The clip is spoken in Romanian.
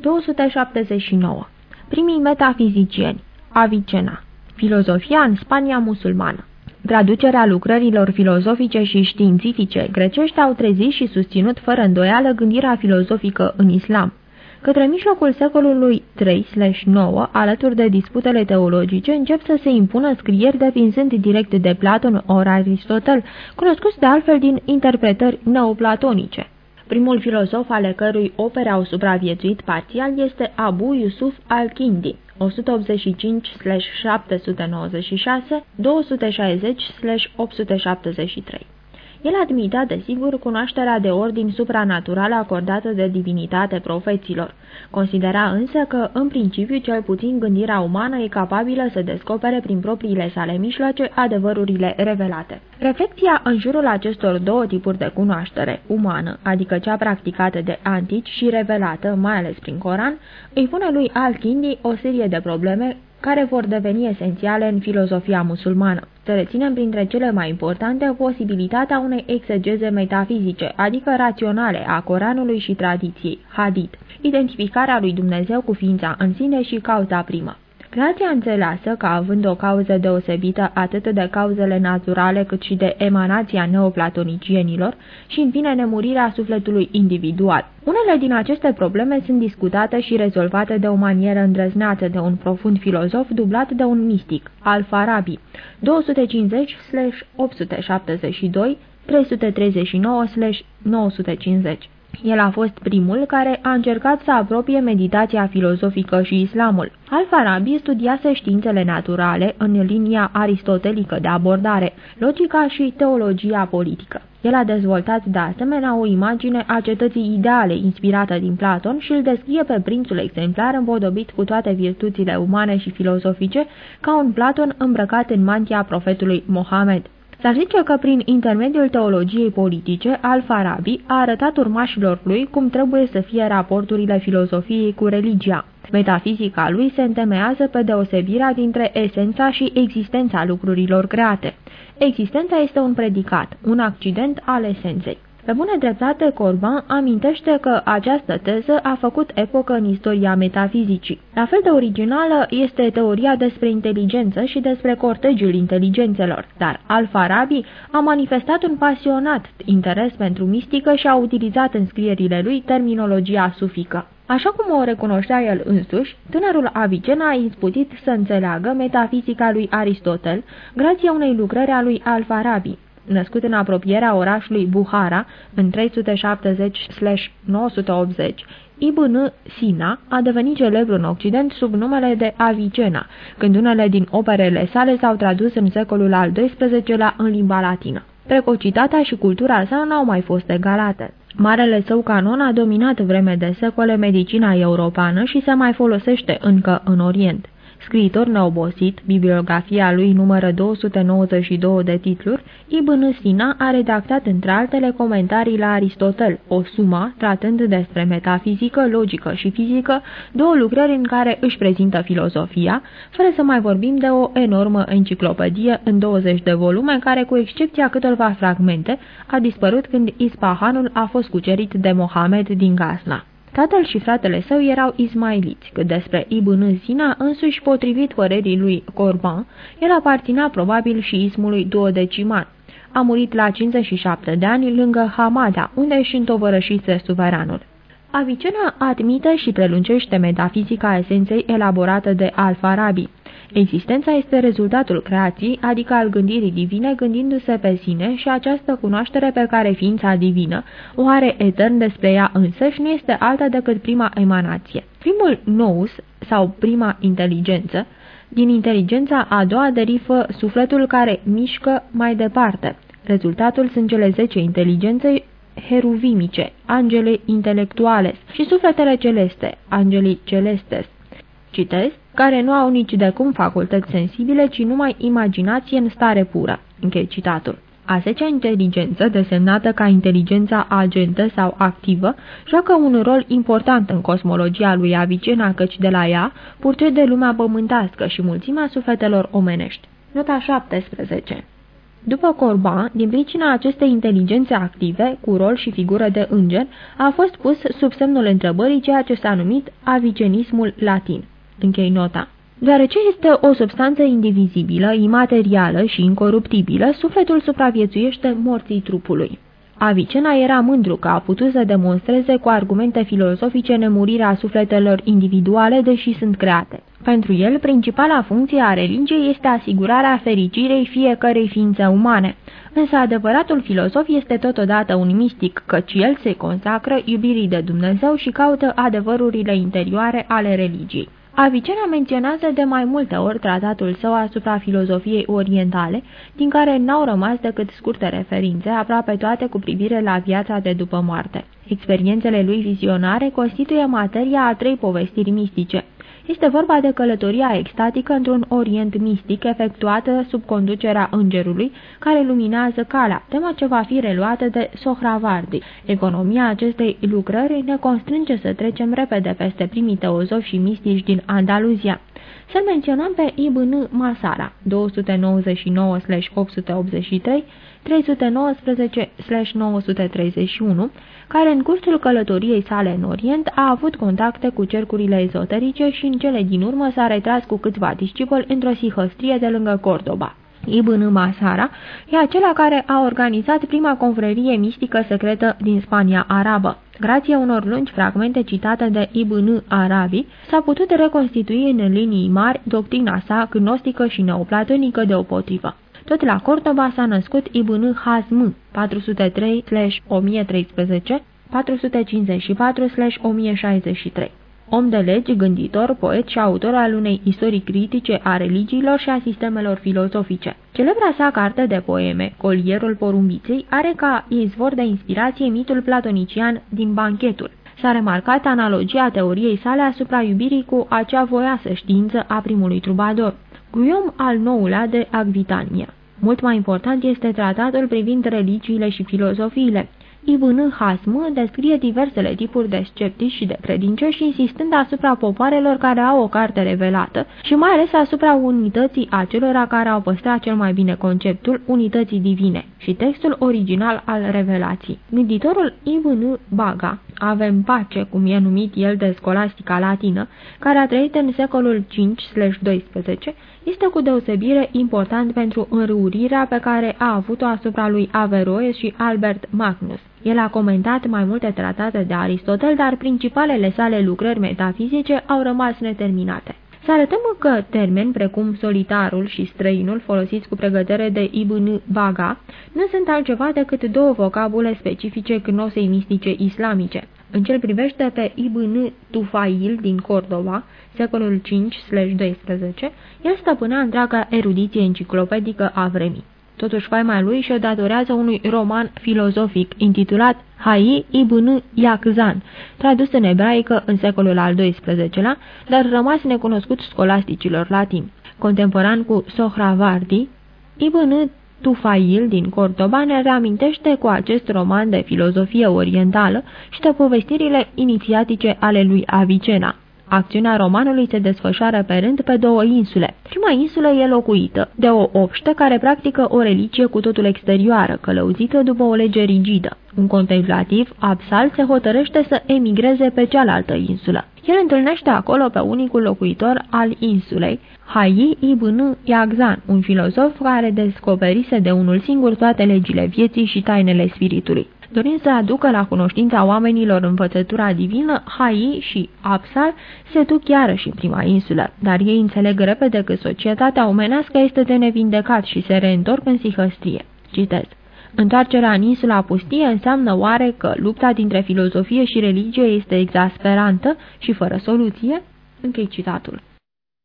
279. Primii metafizicieni Avicena Filozofia în Spania musulmană Traducerea lucrărilor filozofice și științifice grecești au trezit și susținut fără îndoială gândirea filozofică în islam. Către mijlocul secolului 3-9, alături de disputele teologice, încep să se impună scrieri depinzând direct de Platon ori Aristotel, cunoscuți de altfel din interpretări neoplatonice. Primul filozof ale cărui opere au supraviețuit parțial este Abu Yusuf al-Kindi, 185-796, 260-873. El admita, desigur, cunoașterea de ordin supranatural acordată de divinitate profeților. Considera însă că, în principiu, cel puțin gândirea umană e capabilă să descopere prin propriile sale mijloace adevărurile revelate. Reflecția în jurul acestor două tipuri de cunoaștere, umană, adică cea practicată de antici și revelată, mai ales prin Coran, îi pune lui Al-Kindi o serie de probleme care vor deveni esențiale în filozofia musulmană. Să reținem printre cele mai importante posibilitatea unei exegeze metafizice, adică raționale, a Coranului și tradiției, hadith, identificarea lui Dumnezeu cu ființa în sine și cauza primă. Creația înțeleasă ca având o cauză deosebită atât de cauzele naturale cât și de emanația neoplatonicienilor și, în fine, nemurirea sufletului individual. Unele din aceste probleme sunt discutate și rezolvate de o manieră îndrăzneată de un profund filozof dublat de un mistic, Al-Farabi, 250-872, 339-950. El a fost primul care a încercat să apropie meditația filozofică și islamul. Al-Farabi studiase științele naturale în linia aristotelică de abordare, logica și teologia politică. El a dezvoltat de asemenea o imagine a cetății ideale inspirată din Platon și îl descrie pe prințul exemplar împodobit cu toate virtuțile umane și filozofice ca un Platon îmbrăcat în mantia profetului Mohamed. S-ar zice că prin intermediul teologiei politice, Al-Farabi a arătat urmașilor lui cum trebuie să fie raporturile filozofiei cu religia. Metafizica lui se întemeiază pe deosebirea dintre esența și existența lucrurilor create. Existența este un predicat, un accident al esenței. Pe bună dreptate, Corban amintește că această teză a făcut epocă în istoria metafizicii. La fel de originală este teoria despre inteligență și despre cortegiul inteligențelor, dar Al-Farabi a manifestat un pasionat interes pentru mistică și a utilizat în scrierile lui terminologia sufică. Așa cum o recunoștea el însuși, tânărul Avicena a izbutit să înțeleagă metafizica lui Aristotel, grație unei lucrări a lui Al-Farabi, născut în apropierea orașului Buhara în 370-980, Ibn Sina a devenit celebru în Occident sub numele de Avicena, când unele din operele sale s-au tradus în secolul al XII-lea în limba latină. Precocitatea și cultura sa n-au mai fost egalate. Marele său canon a dominat vreme de secole medicina europeană și se mai folosește încă în Orient. Scriitor neobosit, bibliografia lui numără 292 de titluri, Ibn Sina a redactat între altele comentarii la Aristotel, o sumă tratând despre metafizică, logică și fizică, două lucrări în care își prezintă filozofia, fără să mai vorbim de o enormă enciclopedie în 20 de volume, care, cu excepția câtorva fragmente, a dispărut când Ispahanul a fost cucerit de Mohamed din Gazna. Tatăl și fratele său erau ismailiți, cât despre Ibn Sina, însuși potrivit părerii lui Corban, el aparținea probabil și ismului duodeciman. A murit la 57 de ani lângă Hamada, unde își întovărășise suveranul. Avicena admite și prelungește metafizica esenței elaborată de Al-Farabi. Existența este rezultatul creației, adică al gândirii divine gândindu-se pe sine și această cunoaștere pe care ființa divină o are etern despre ea însăși nu este alta decât prima emanație. Primul nous sau prima inteligență, din inteligența a doua derivă sufletul care mișcă mai departe. Rezultatul sunt cele zece inteligențe heruvimice, angele intelectuales și sufletele celeste, angelii celestes. Citez, care nu au nici de cum facultăți sensibile, ci numai imaginație în stare pură. Închei citatul. A zecea inteligență, desemnată ca inteligența agentă sau activă, joacă un rol important în cosmologia lui Avicena, căci de la ea purcede lumea pământească și mulțimea sufletelor omenești. Nota 17 După Corban, din pricina acestei inteligențe active, cu rol și figură de înger, a fost pus sub semnul întrebării ceea ce s-a numit avicenismul latin. Închei nota. Deoarece este o substanță indivizibilă, imaterială și incoruptibilă, sufletul supraviețuiește morții trupului. Avicena era mândru că a putut să demonstreze cu argumente filozofice nemurirea sufletelor individuale, deși sunt create. Pentru el, principala funcție a religiei este asigurarea fericirei fiecărei ființe umane. Însă adevăratul filozof este totodată un mistic, căci el se consacră iubirii de Dumnezeu și caută adevărurile interioare ale religiei. Avicena menționează de mai multe ori tratatul său asupra filozofiei orientale, din care n-au rămas decât scurte referințe, aproape toate cu privire la viața de după moarte. Experiențele lui vizionare constituie materia a trei povestiri mistice – este vorba de călătoria extatică într-un orient mistic efectuată sub conducerea îngerului, care luminează calea, temă ce va fi reluată de Sohravardi. Economia acestei lucrări ne constrânge să trecem repede peste primii teozofi și mistici din Andaluzia. Să menționăm pe Ibn Masara, 299-883, 319-931, care în cursul călătoriei sale în Orient a avut contacte cu cercurile ezoterice și în cele din urmă s-a retras cu câțiva discipoli într-o sihăstrie de lângă Cordoba. Ibn Masara e acela care a organizat prima confrerie mistică secretă din Spania arabă. Grație unor lungi fragmente citate de Ibn Arabi, s-a putut reconstitui în linii mari doctrina sa gnostică și neoplatonică deopotrivă. Tot la Cordoba s-a născut Ibn Hazm, 403-1013, 454-1063. Om de legi, gânditor, poet și autor al unei istorii critice a religiilor și a sistemelor filozofice. Celebra sa carte de poeme, Colierul porumbiței, are ca izvor de inspirație mitul platonician din Banchetul. S-a remarcat analogia teoriei sale asupra iubirii cu acea voiasă știință a primului trubador. Guillaume al IX-lea de Agvitania. Mult mai important este tratatul privind religiile și filozofiile. Ibn Hasm descrie diversele tipuri de sceptici și de credincioși, insistând asupra popoarelor care au o carte revelată și mai ales asupra unității acelora care au păstrat cel mai bine conceptul unității divine și textul original al revelației. Gânditorul Ibn Baga, avem pace, cum e numit el de scolastica latină, care a trăit în secolul 5-12, este cu deosebire important pentru înrăurirea pe care a avut-o asupra lui Averroes și Albert Magnus. El a comentat mai multe tratate de Aristotel, dar principalele sale lucrări metafizice au rămas neterminate. Să arătăm că termeni precum solitarul și străinul folosiți cu pregătere de Ibn Baga nu sunt altceva decât două vocabule specifice gnosei mistice islamice. În cel privește pe Ibn Tufail din Cordova, secolul 5-12, el stăpânea întreaga erudiție enciclopedică a vremii. Totuși, faima lui și-o datorează unui roman filozofic intitulat Hai ibn Iaqzan, tradus în ebraică în secolul al XII-lea, dar rămas necunoscut scolasticilor latini. Contemporan cu Sohravardi, Ibn Tufail din Cordoba ne reamintește cu acest roman de filozofie orientală și de povestirile inițiatice ale lui Avicena. Acțiunea romanului se desfășoară pe rând pe două insule. Prima insulă e locuită de o obște care practică o religie cu totul exterioară, călăuzită după o lege rigidă. Un contemplativ, Absal, se hotărăște să emigreze pe cealaltă insulă. El întâlnește acolo pe unicul locuitor al insulei, Hai ibn Iagzan, un filozof care descoperise de unul singur toate legile vieții și tainele spiritului. Dorind să aducă la cunoștința oamenilor învățătura divină, Hai și Apsal se duc iarăși în prima insulă, dar ei înțeleg repede că societatea omenească este de nevindecat și se reîntorc în sihăstrie. Citez. Întoarcerea în insula pustie înseamnă oare că lupta dintre filozofie și religie este exasperantă și fără soluție? Închei citatul.